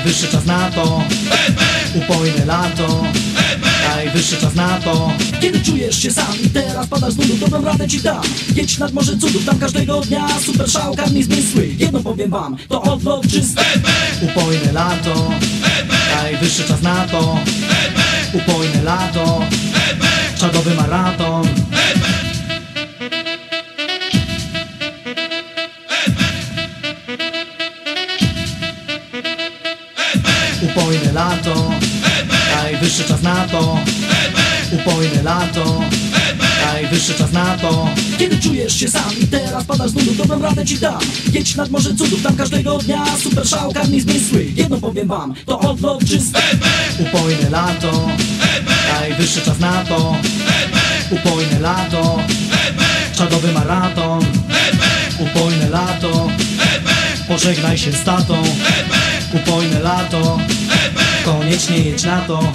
Najwyższy czas na to. Upojne lato Najwyższy czas na to. Kiedy czujesz się sam i teraz padasz z nudu, dobrą radę ci dam Jedź nad morze cudów, tam każdego dnia Super szał, karmi zmysły, jedno powiem wam To odlot czysty. Upojne lato Najwyższy czas na to. Upojne lato Czadowy maraton Upojne lato Najwyższy czas na to. Upojne lato Najwyższy czas na to. Kiedy czujesz się sam i teraz padasz z nudu, dobrą radę ci dam. Jedź nad morze cudów, tam każdego dnia Super szał, karmi zmysły, jedno powiem wam To odlot czysty. Upojne lato Najwyższy czas na to. Upojne lato Czadowy maraton. Upojne lato Pożegnaj się z tatą. Upojne lato Koniecznie jedź na to